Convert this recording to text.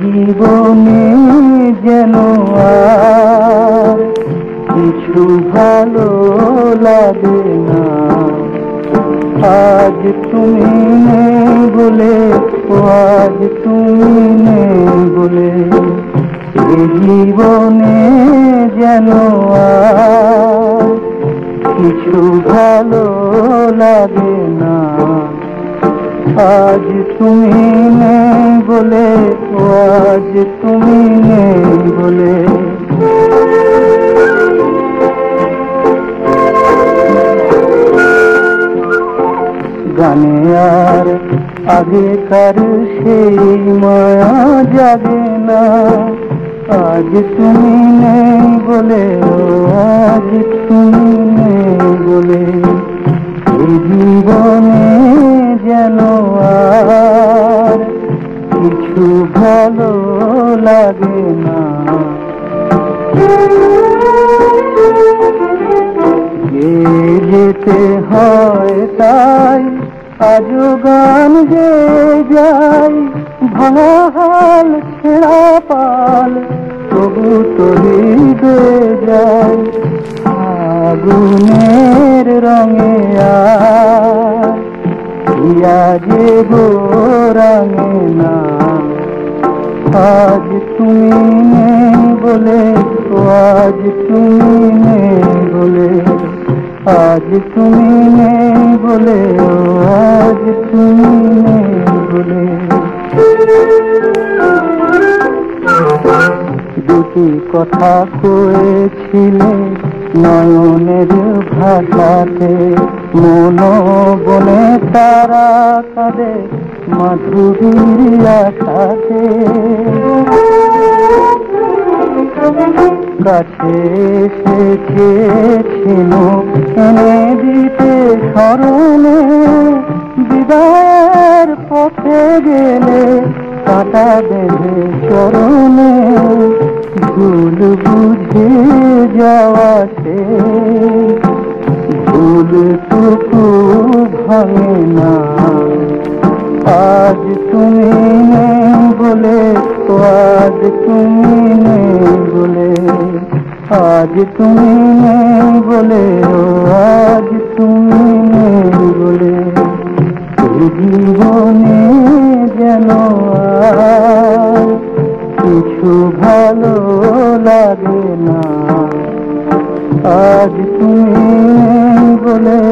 জীবনে যেন কিছু ভালো লাগে না। আজ তুমি নেই বলে আজ তুমি নেই বলে। জীবনে যেন আর কিছু ভালো লাগে না। আজ তুমি নেই বলে আজ তুমি নেই বলে। গানে আর আগেকার সেই মায়া যাবে না। আজ তুমি নেই বলে আজ তুমি কিছু ভালো লাগে না। যেতে হয় তাই আজও গান যে যাই, ভাঙা হাল ছেঁড়া পাল, তবু তরিবে যায় আগুনের ইয়া যে গো রঙে না, আজ তুমি নেই বলে আজ তুমি নেই বলে, আজ তুমি নেই বলে আজ তুমি নেই বলে। দুটি কথা কয়েছিলে নয়নের ভাষাতে মন বনে তারা কাঁদে মাধুরীর আশাতে কাছে এসেছিল এনে দিতে স্মরণে, বিদায়ের পথে গেলে কাটা বেঁধে চরণে, ভুল বুঝে যাওয়া সে। ভুল টুকু ভাঙে না। আজ তুমি বলে তো আজ তুমি নেই বলে। আজ তুমি নেই বলে আজ তুমি বলে। জীবনে যেন কিছু ভালো লাগে না। আজ তুমি নেই বলে ও আজ